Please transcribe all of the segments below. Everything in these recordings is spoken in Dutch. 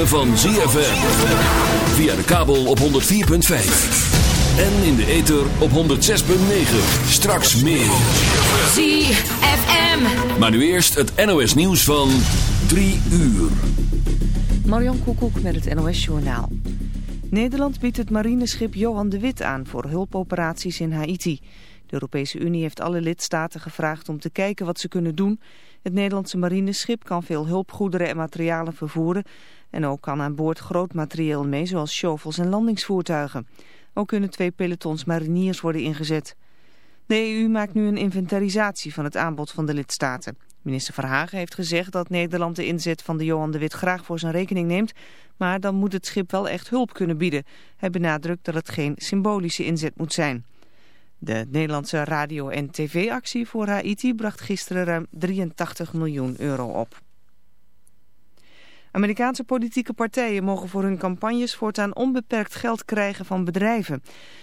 ritme van ZFM. Via de kabel op 104.5. En in de ether op 106.9. Straks meer. ZFM. Maar nu eerst het NOS nieuws van 3 uur. Marion Koekoek met het NOS Journaal. Nederland biedt het marineschip Johan de Wit aan voor hulpoperaties in Haiti. De Europese Unie heeft alle lidstaten gevraagd om te kijken wat ze kunnen doen. Het Nederlandse marineschip kan veel hulpgoederen en materialen vervoeren. En ook kan aan boord groot materieel mee, zoals shovels en landingsvoertuigen. Ook kunnen twee pelotons mariniers worden ingezet. De EU maakt nu een inventarisatie van het aanbod van de lidstaten. Minister Verhagen heeft gezegd dat Nederland de inzet van de Johan de Wit graag voor zijn rekening neemt. Maar dan moet het schip wel echt hulp kunnen bieden. Hij benadrukt dat het geen symbolische inzet moet zijn. De Nederlandse radio- en tv-actie voor Haiti bracht gisteren ruim 83 miljoen euro op. Amerikaanse politieke partijen mogen voor hun campagnes voortaan onbeperkt geld krijgen van bedrijven.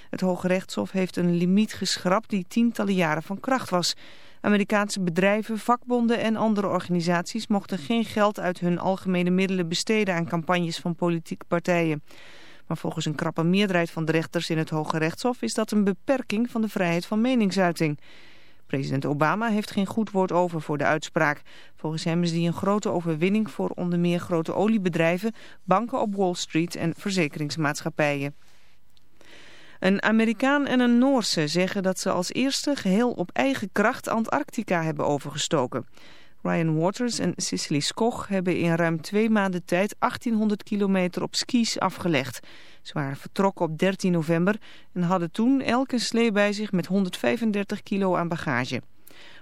Het Hoge Rechtshof heeft een limiet geschrapt die tientallen jaren van kracht was. Amerikaanse bedrijven, vakbonden en andere organisaties mochten geen geld uit hun algemene middelen besteden aan campagnes van politieke partijen. Maar volgens een krappe meerderheid van de rechters in het Hoge Rechtshof is dat een beperking van de vrijheid van meningsuiting. President Obama heeft geen goed woord over voor de uitspraak. Volgens hem is die een grote overwinning voor onder meer grote oliebedrijven, banken op Wall Street en verzekeringsmaatschappijen. Een Amerikaan en een Noorse zeggen dat ze als eerste geheel op eigen kracht Antarctica hebben overgestoken. Ryan Waters en Cicely Skoch hebben in ruim twee maanden tijd 1800 kilometer op skis afgelegd. Ze waren vertrokken op 13 november en hadden toen elke slee bij zich met 135 kilo aan bagage.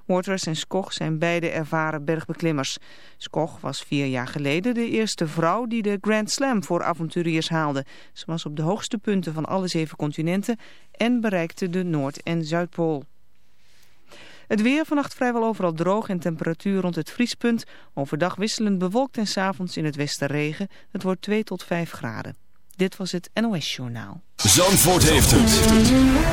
Waters en Skoch zijn beide ervaren bergbeklimmers. Skoch was vier jaar geleden de eerste vrouw die de Grand Slam voor avonturiers haalde. Ze was op de hoogste punten van alle zeven continenten en bereikte de Noord- en Zuidpool. Het weer vannacht vrijwel overal droog en temperatuur rond het vriespunt. Overdag wisselend bewolkt en s'avonds in het westen regen. Het wordt 2 tot 5 graden. Dit was het NOS Journaal. Zandvoort heeft het.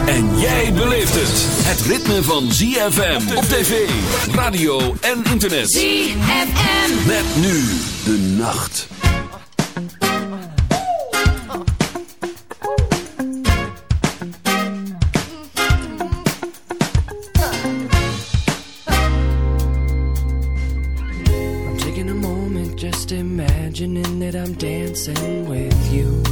En jij beleeft het. Het ritme van ZFM op tv, radio en internet. ZFM. Met nu de nacht. I'm taking a moment just imagining that I'm dancing with you.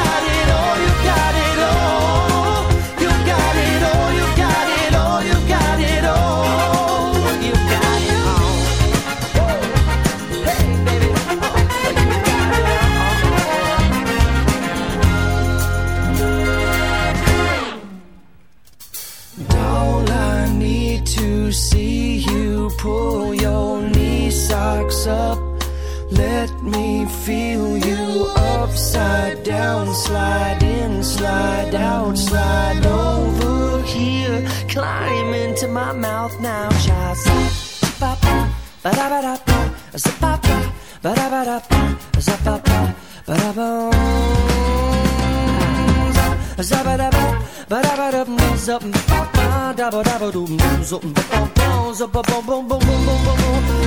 my mouth now, child. Ba ba ba da ba da ba, ba ba ba da ba da ba, ba ba ba ba.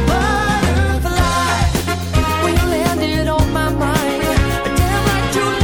Butterfly, when you landed on my mind, damn like you.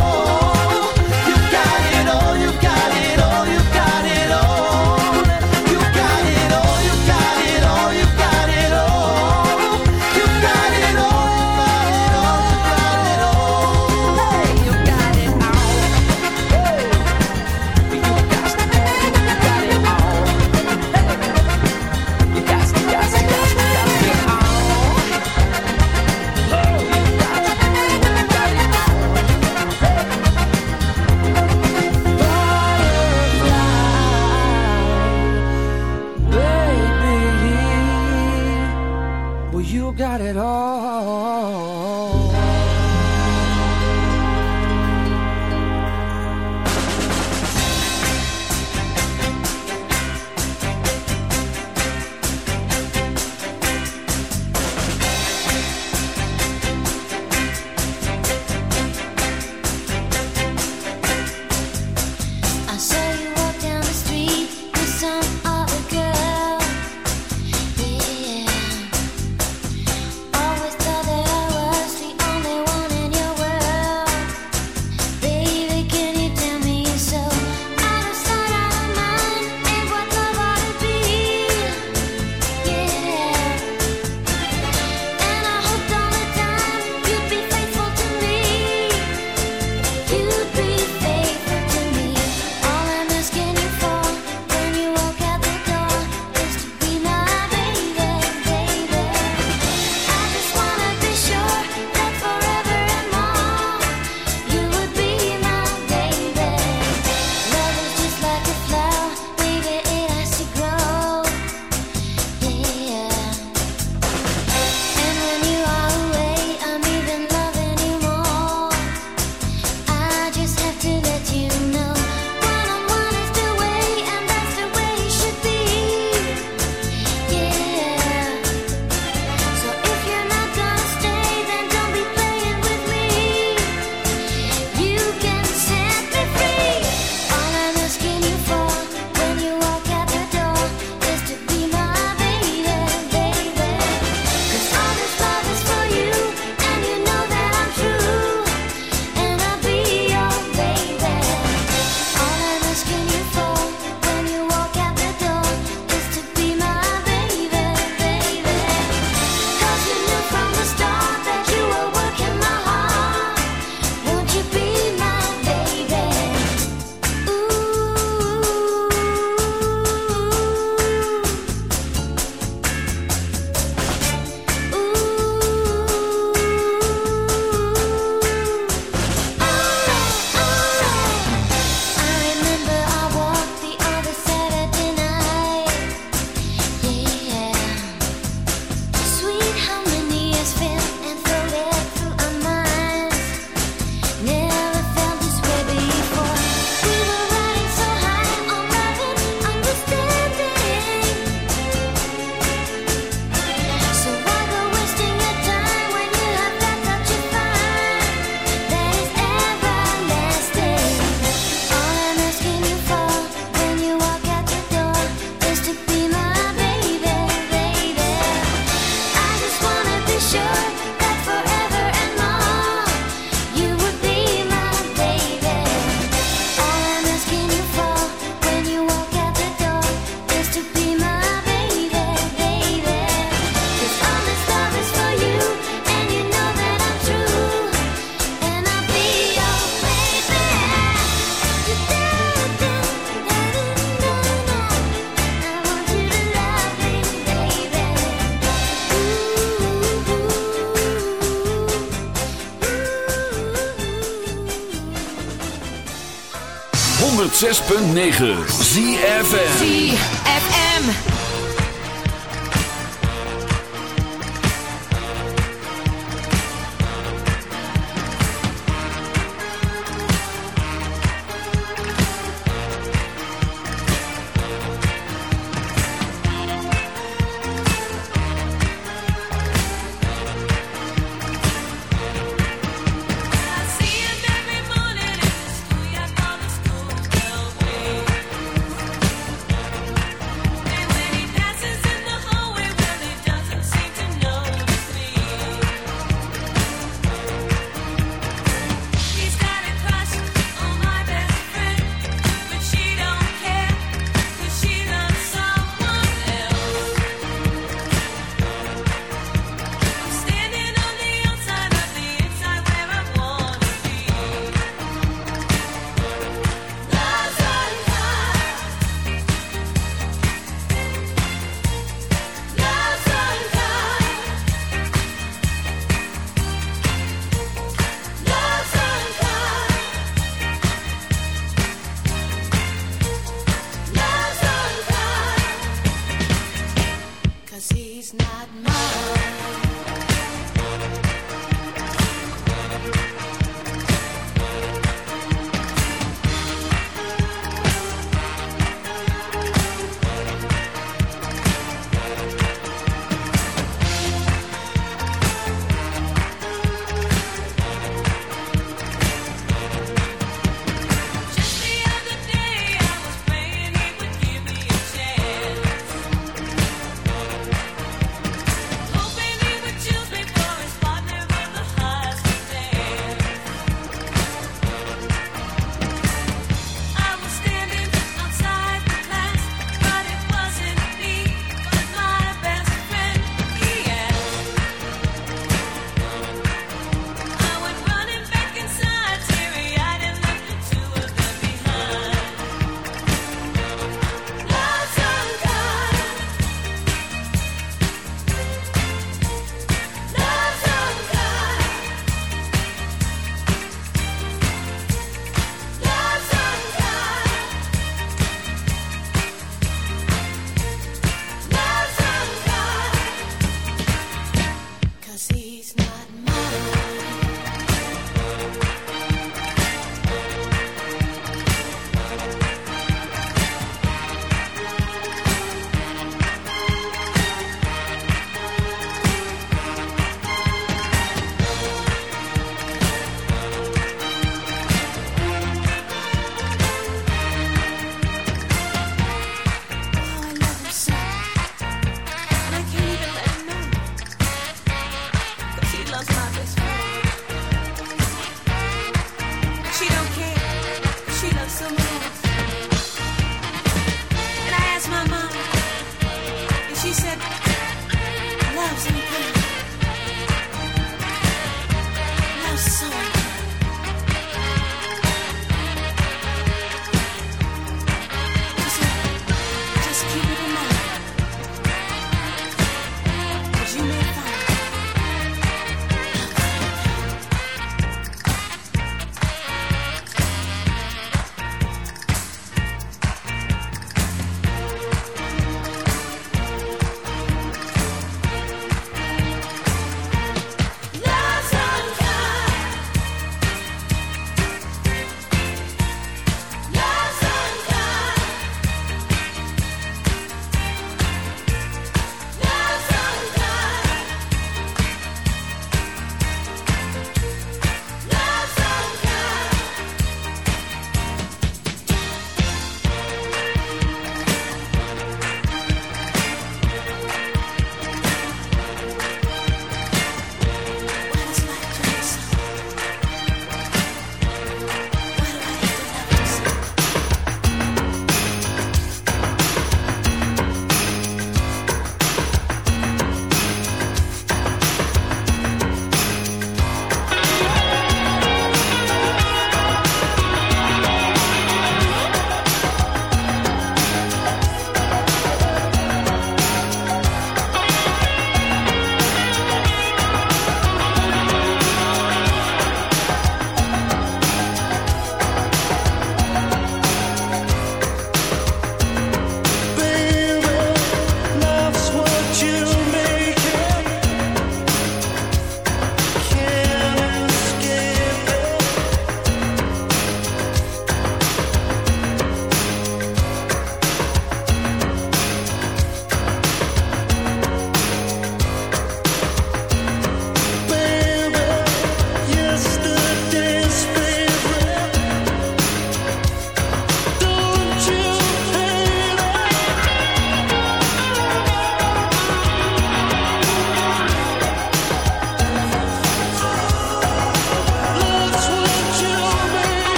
106.9 ZFM.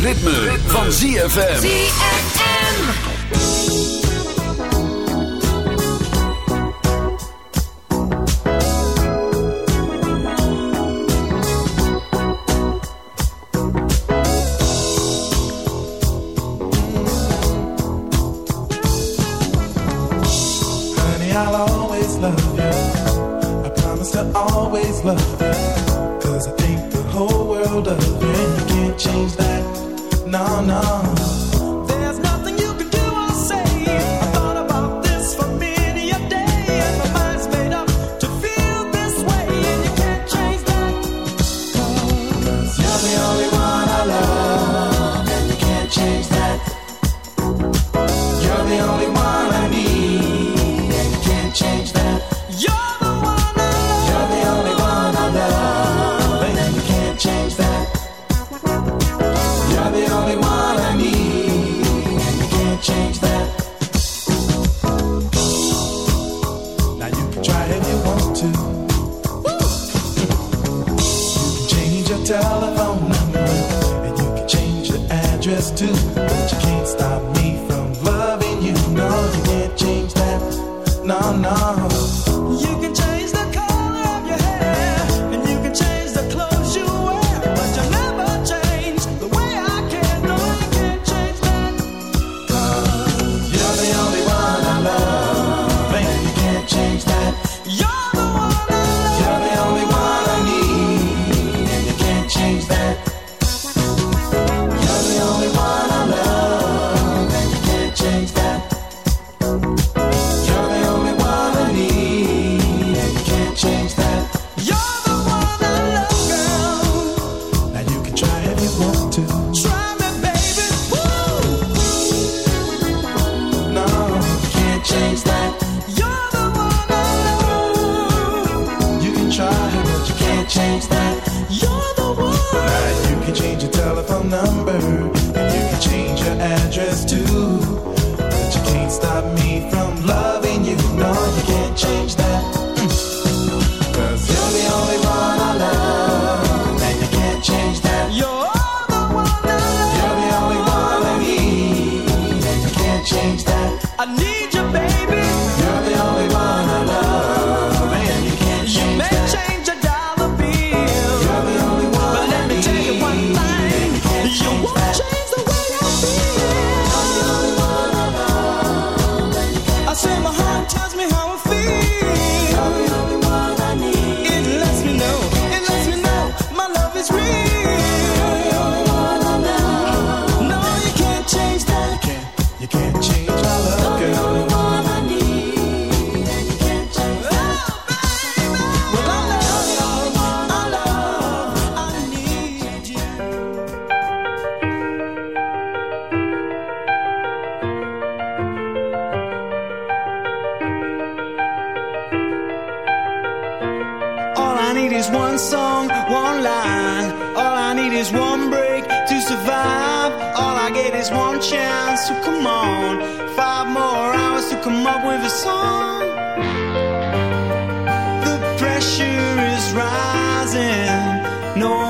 ritme, van ZFM. I gave this one chance, so come on. Five more hours to come up with a song. The pressure is rising. No